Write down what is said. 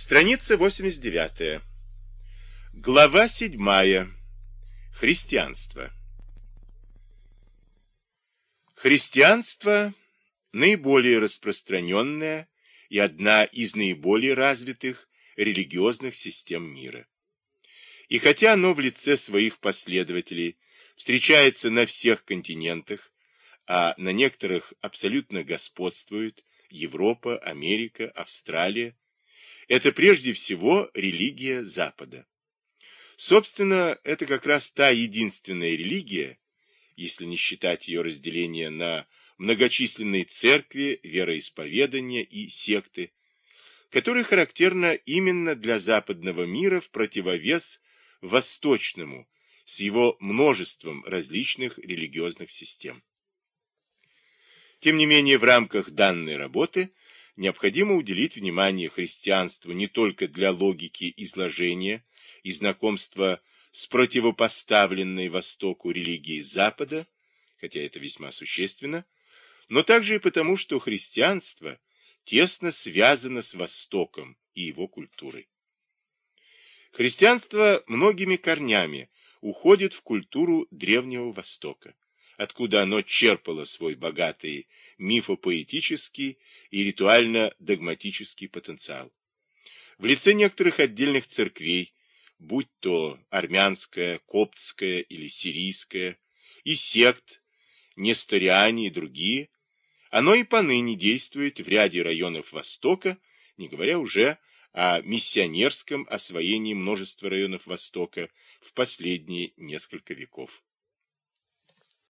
Страница 89. Глава 7. Христианство. Христианство – наиболее распространенная и одна из наиболее развитых религиозных систем мира. И хотя оно в лице своих последователей встречается на всех континентах, а на некоторых абсолютно господствует Европа, Америка, Австралия, это прежде всего религия Запада. Собственно, это как раз та единственная религия, если не считать ее разделение на многочисленные церкви, вероисповедания и секты, которая характерна именно для западного мира в противовес восточному, с его множеством различных религиозных систем. Тем не менее, в рамках данной работы – необходимо уделить внимание христианству не только для логики изложения и знакомства с противопоставленной Востоку религией Запада, хотя это весьма существенно, но также и потому, что христианство тесно связано с Востоком и его культурой. Христианство многими корнями уходит в культуру Древнего Востока откуда оно черпало свой богатый мифопоэтический и ритуально-догматический потенциал. В лице некоторых отдельных церквей, будь то армянская, коптская или сирийская, и сект, несториане и другие, оно и поныне действует в ряде районов Востока, не говоря уже о миссионерском освоении множества районов Востока в последние несколько веков.